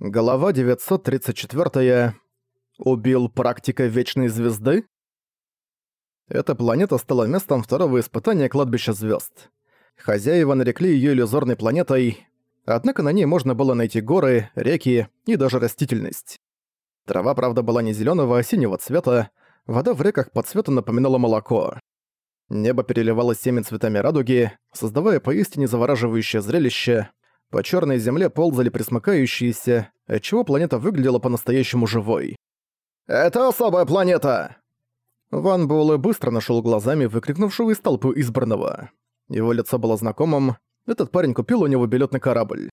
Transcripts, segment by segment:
Глава 934. Убил практика Вечной Звезды? Эта планета стала местом второго испытания кладбища звезд. Хозяева нарекли ее иллюзорной планетой, однако на ней можно было найти горы, реки и даже растительность. Трава, правда, была не зеленого, а синего цвета, вода в реках по цвету напоминала молоко. Небо переливалось всеми цветами радуги, создавая поистине завораживающее зрелище, по черной земле ползали присмыкающиеся, отчего планета выглядела по-настоящему живой. «Это особая планета!» Ван Буэлэ быстро нашел глазами выкрикнувшего из толпы избранного. Его лицо было знакомым, этот парень купил у него билет на корабль.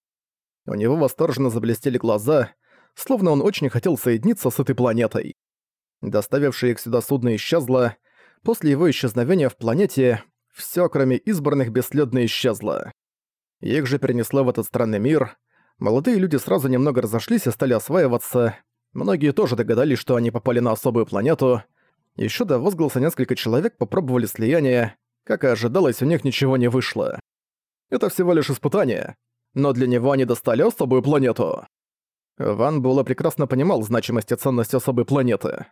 У него восторженно заблестели глаза, словно он очень хотел соединиться с этой планетой. Доставившее их сюда судно исчезло, после его исчезновения в планете все, кроме избранных, бесследно исчезло. Их же перенесло в этот странный мир. Молодые люди сразу немного разошлись и стали осваиваться. Многие тоже догадались, что они попали на особую планету. Ещё до возгласа несколько человек попробовали слияние. Как и ожидалось, у них ничего не вышло. Это всего лишь испытание. Но для него они достали особую планету. Ван Була прекрасно понимал значимость и ценность особой планеты.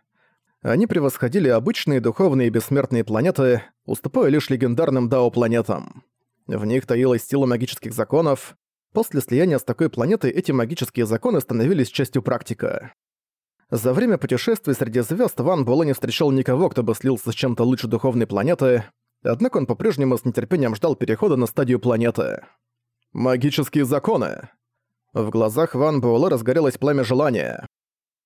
Они превосходили обычные духовные и бессмертные планеты, уступая лишь легендарным Дао-планетам. В них таилась сила магических законов. После слияния с такой планетой эти магические законы становились частью практика. За время путешествий среди звезд Ван Буэлэ не встречал никого, кто бы слился с чем-то лучше духовной планеты, однако он по-прежнему с нетерпением ждал перехода на стадию планеты. Магические законы. В глазах Ван Буэлэ разгорелось пламя желания.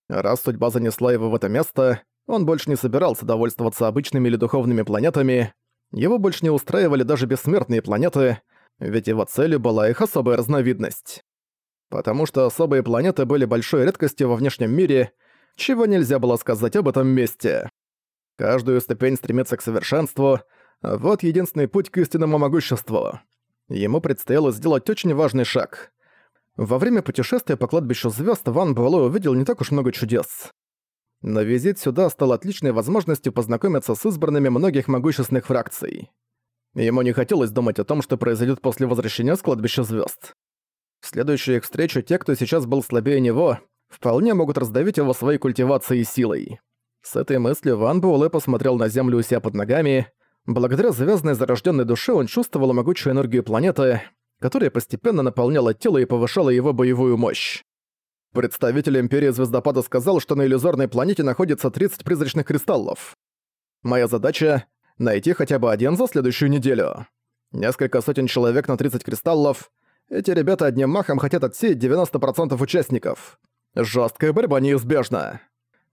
Раз судьба занесла его в это место, он больше не собирался довольствоваться обычными или духовными планетами, его больше не устраивали даже бессмертные планеты, ведь его целью была их особая разновидность. Потому что особые планеты были большой редкостью во внешнем мире, чего нельзя было сказать об этом месте. Каждую ступень стремится к совершенству, вот единственный путь к истинному могуществу. Ему предстояло сделать очень важный шаг. Во время путешествия по кладбищу звезд Ван Буэлэ увидел не так уж много чудес. Но визит сюда стал отличной возможностью познакомиться с избранными многих могущественных фракций. Ему не хотелось думать о том, что произойдет после возвращения с кладбища звезд. В следующую их встречу те, кто сейчас был слабее него, вполне могут раздавить его своей культивацией и силой. С этой мыслью Ван Буэлэ посмотрел на землю у себя под ногами. Благодаря звездной зарожденной душе он чувствовал могучую энергию планеты, которая постепенно наполняла тело и повышала его боевую мощь. Представитель Империи Звездопада сказал, что на иллюзорной планете находится 30 призрачных кристаллов. Моя задача — найти хотя бы один за следующую неделю. Несколько сотен человек на 30 кристаллов. Эти ребята одним махом хотят отсеять 90% участников. Жесткая борьба неизбежна.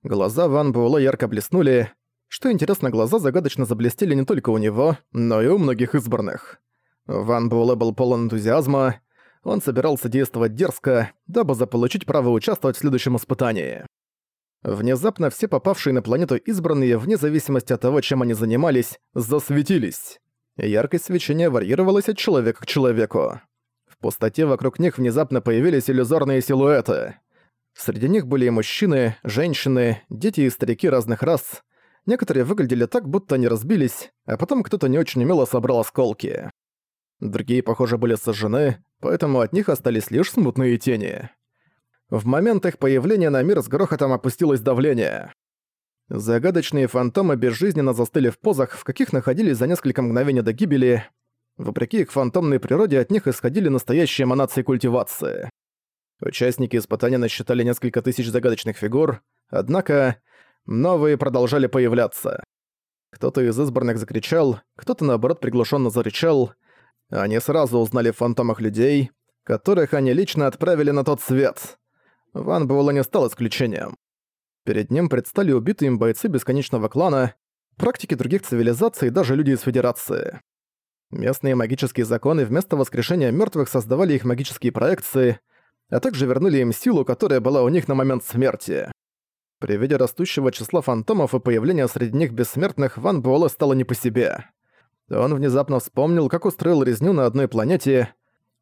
Глаза Ван Буэлла ярко блеснули. Что интересно, глаза загадочно заблестели не только у него, но и у многих избранных. Ван Буэлэ был полон энтузиазма, он собирался действовать дерзко, дабы заполучить право участвовать в следующем испытании. Внезапно все попавшие на планету избранные, вне зависимости от того, чем они занимались, засветились. Яркость свечения варьировалась от человека к человеку. В пустоте вокруг них внезапно появились иллюзорные силуэты. Среди них были и мужчины, женщины, дети и старики разных рас. Некоторые выглядели так, будто они разбились, а потом кто-то не очень умело собрал осколки. Другие, похоже, были сожжены, поэтому от них остались лишь смутные тени. В момент их появления на мир с грохотом опустилось давление. Загадочные фантомы безжизненно застыли в позах, в каких находились за несколько мгновений до гибели. Вопреки их фантомной природе, от них исходили настоящие эманации культивации. Участники испытания насчитали несколько тысяч загадочных фигур, однако новые продолжали появляться. Кто-то из избранных закричал, кто-то наоборот приглушенно зарычал — они сразу узнали в фантомах людей, которых они лично отправили на тот свет. Ван Буэлла не стал исключением. Перед ним предстали убитые им бойцы Бесконечного клана, практики других цивилизаций и даже люди из Федерации. Местные магические законы вместо воскрешения мертвых создавали их магические проекции, а также вернули им силу, которая была у них на момент смерти. При виде растущего числа фантомов и появления среди них бессмертных, Ван Буэлэ стало не по себе. Он внезапно вспомнил, как устроил резню на одной планете.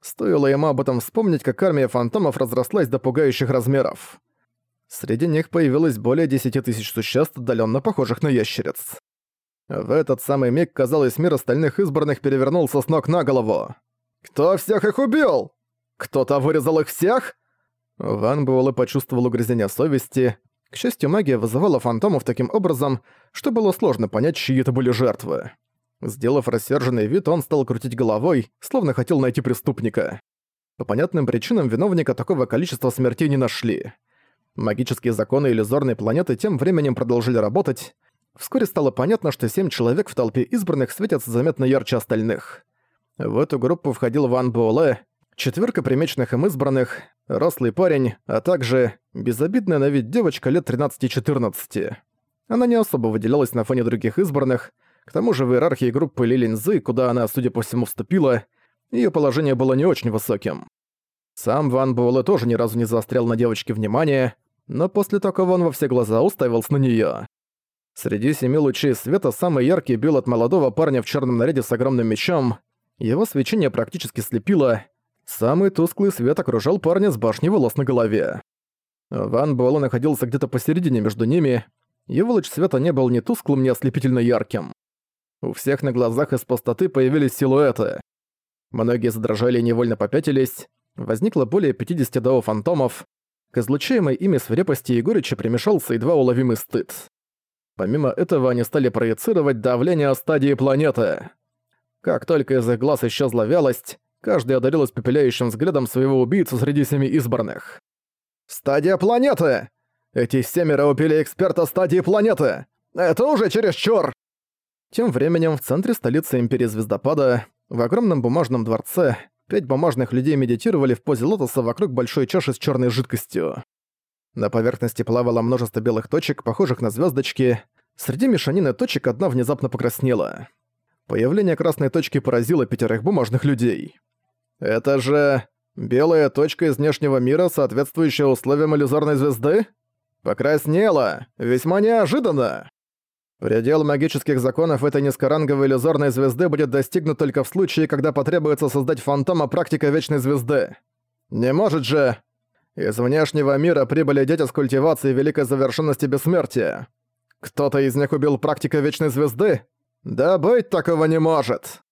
Стоило ему об этом вспомнить, как армия фантомов разрослась до пугающих размеров. Среди них появилось более десяти тысяч существ, отдаленно похожих на ящериц. В этот самый миг, казалось, мир остальных избранных перевернулся с ног на голову. «Кто всех их убил? Кто-то вырезал их всех?» Ван Буэлэ почувствовал угрызение совести. К счастью, магия вызывала фантомов таким образом, что было сложно понять, чьи это были жертвы. Сделав рассерженный вид, он стал крутить головой, словно хотел найти преступника. По понятным причинам виновника такого количества смертей не нашли. Магические законы иллюзорной планеты тем временем продолжили работать. Вскоре стало понятно, что семь человек в толпе избранных светятся заметно ярче остальных. В эту группу входил Ван Буэлэ, четверка примеченных им избранных, рослый парень, а также безобидная на вид девочка лет 13-14. Она не особо выделялась на фоне других избранных, к тому же в иерархии группы Лилинзы, куда она, судя по всему, вступила, ее положение было не очень высоким. Сам Ван Буэлэ тоже ни разу не заострял на девочке внимание, но после такого он во все глаза уставился на неё. Среди семи лучей света самый яркий бил от молодого парня в черном наряде с огромным мечом. Его свечение практически слепило. Самый тусклый свет окружал парня с башней волос на голове. Ван Буэлэ находился где-то посередине между ними. Его луч света не был ни тусклым, ни ослепительно ярким. У всех на глазах из пустоты появились силуэты. Многие задрожали и невольно попятились. Возникло более 50 дао фантомов. К излучаемой ими свирепости и горечи примешался едва уловимый стыд. Помимо этого они стали проецировать давление стадии планеты. Как только из их глаз исчезла вялость, каждый одарил испепеляющим взглядом своего убийцу среди семи избранных. «Стадия планеты! Эти семеро убили эксперта стадии планеты! Это уже чересчур!» Тем временем в центре столицы Империи Звездопада, в огромном бумажном дворце, пять бумажных людей медитировали в позе лотоса вокруг большой чаши с черной жидкостью. На поверхности плавало множество белых точек, похожих на звездочки. Среди мешанины точек одна внезапно покраснела. Появление красной точки поразило пятерых бумажных людей. «Это же... белая точка из внешнего мира, соответствующая условиям иллюзорной звезды? Покраснела! Весьма неожиданно!» Предел магических законов этой низкоранговой иллюзорной звезды будет достигнут только в случае, когда потребуется создать фантома практика Вечной Звезды. Не может же... Из внешнего мира прибыли дети с культивацией великой завершенности бессмертия. Кто-то из них убил практика Вечной Звезды? Да быть такого не может.